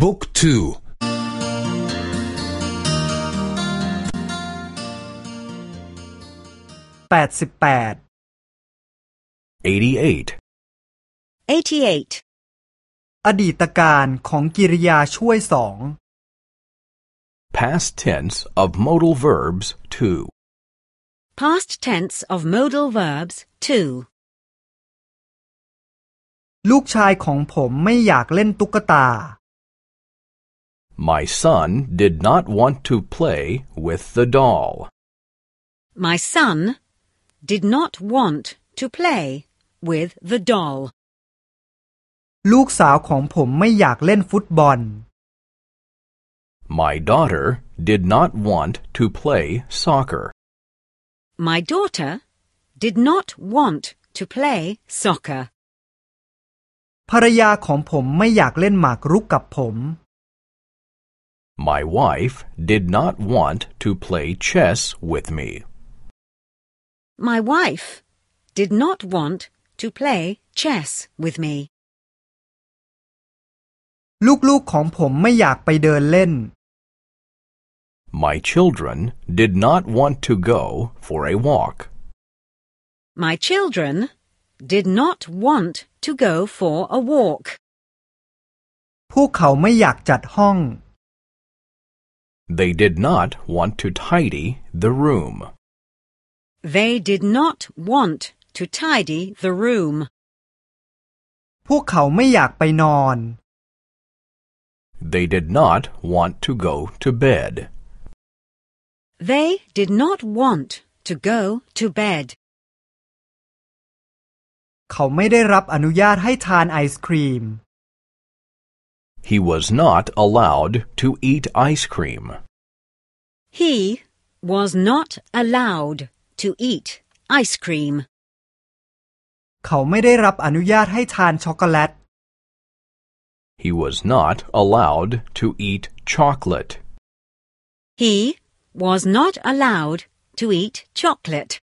บุ๊กทูแปดสิบแปด 88. 88. อดีตการของกิริยาช่วยสอง Past tense of modal verbs 2. Past tense of modal verbs 2. ลูกชายของผมไม่อยากเล่นตุ๊กตา My son did not want to play with the doll. My son did not want to play with the doll. ลูกสาวของผมไม่อยากเล่นฟุตบอล My daughter did not want to play soccer. My daughter did not want to play soccer. ภรรยาของผมไม่อยากเล่นหมากรุกกับผม My wife did not want to play chess with me. My wife did not want to play chess with me. ลูกๆของผมไม่อยากไปเดินเล่น My children did not want to go for a walk. My children did not want to go for a walk. พวกเขาไม่อยากจัดห้อง They did not want to tidy the room. They did not want to tidy the room. พวกเขาไม่อยากไปนอน They did not want to go to bed. They did not want to go to bed. เขาไม่ได้รับอนุญาตให้ทานไอศครีม He was not allowed to eat ice cream. He was not allowed to eat ice cream. เขาไม่ได้รับอนุญาตให้ทานช็อกโกแลต He was not allowed to eat chocolate. He was not allowed to eat chocolate.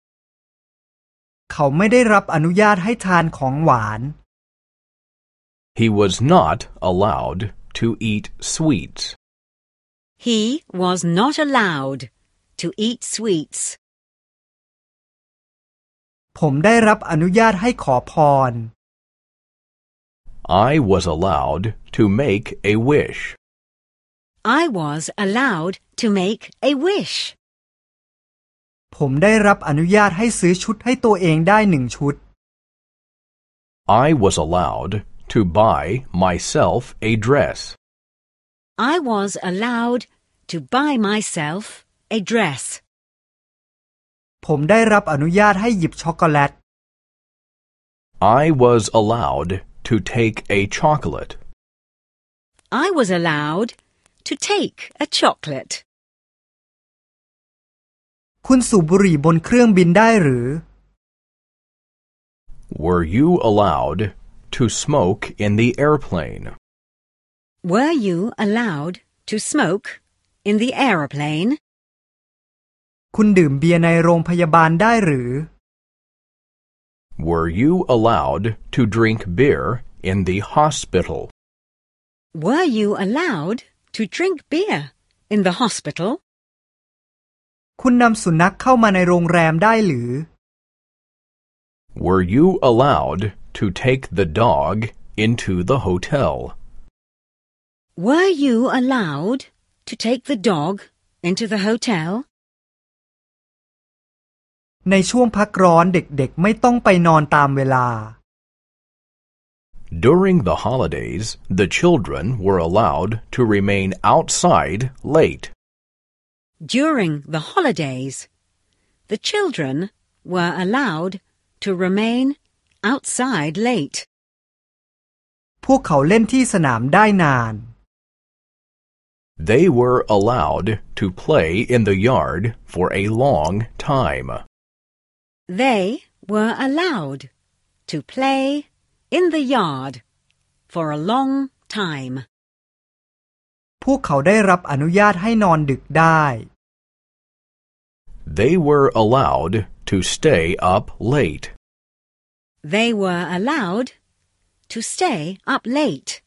เขาไม่ได้รับอนุญาตให้ทานของหวาน He was not allowed to eat sweets. He was not allowed to eat sweets. ผมได้รับอนุญาตให้ขอพร I was allowed to make a wish. I was allowed to make a wish. ผมได้รับอนุญาตให้ซื้อชุดให้ตัวเองได้หนึ่งชุด I was allowed to buy myself a dress. I was allowed to buy myself a dress. ผมได้รับอนุญาตให้หยิบช็อกโกแลต I was allowed to take a chocolate. I was allowed to take a chocolate. คุณสูบบุหรี่บนเครื่องบินได้หรือ Were you allowed to smoke in the airplane? Were you allowed to smoke in the aeroplane? คุณดื่มเบียร์ในโรงพยาบาลได้หรือ Were you allowed to drink beer in the hospital? Were you allowed to drink beer in the hospital? คุณนำสุนัขเข้ามาในโรงแรมได้หรือ Were you allowed to take the dog into the hotel? Were you allowed to take the dog into the hotel? ในช่วงพักร้อนเด็กๆ ไม่ต้องไปนอนตามเวลา During the holidays, the children were allowed to remain outside late. During the holidays, the children were allowed to remain outside late. พวกเขาเล่นที่สนามได้นาน They were allowed to play in the yard for a long time. They were allowed to play in the yard for a long time. พวกเขาได้รับอนุญาตให้นอนดึกได้ They were allowed to stay up late. They were allowed to stay up late.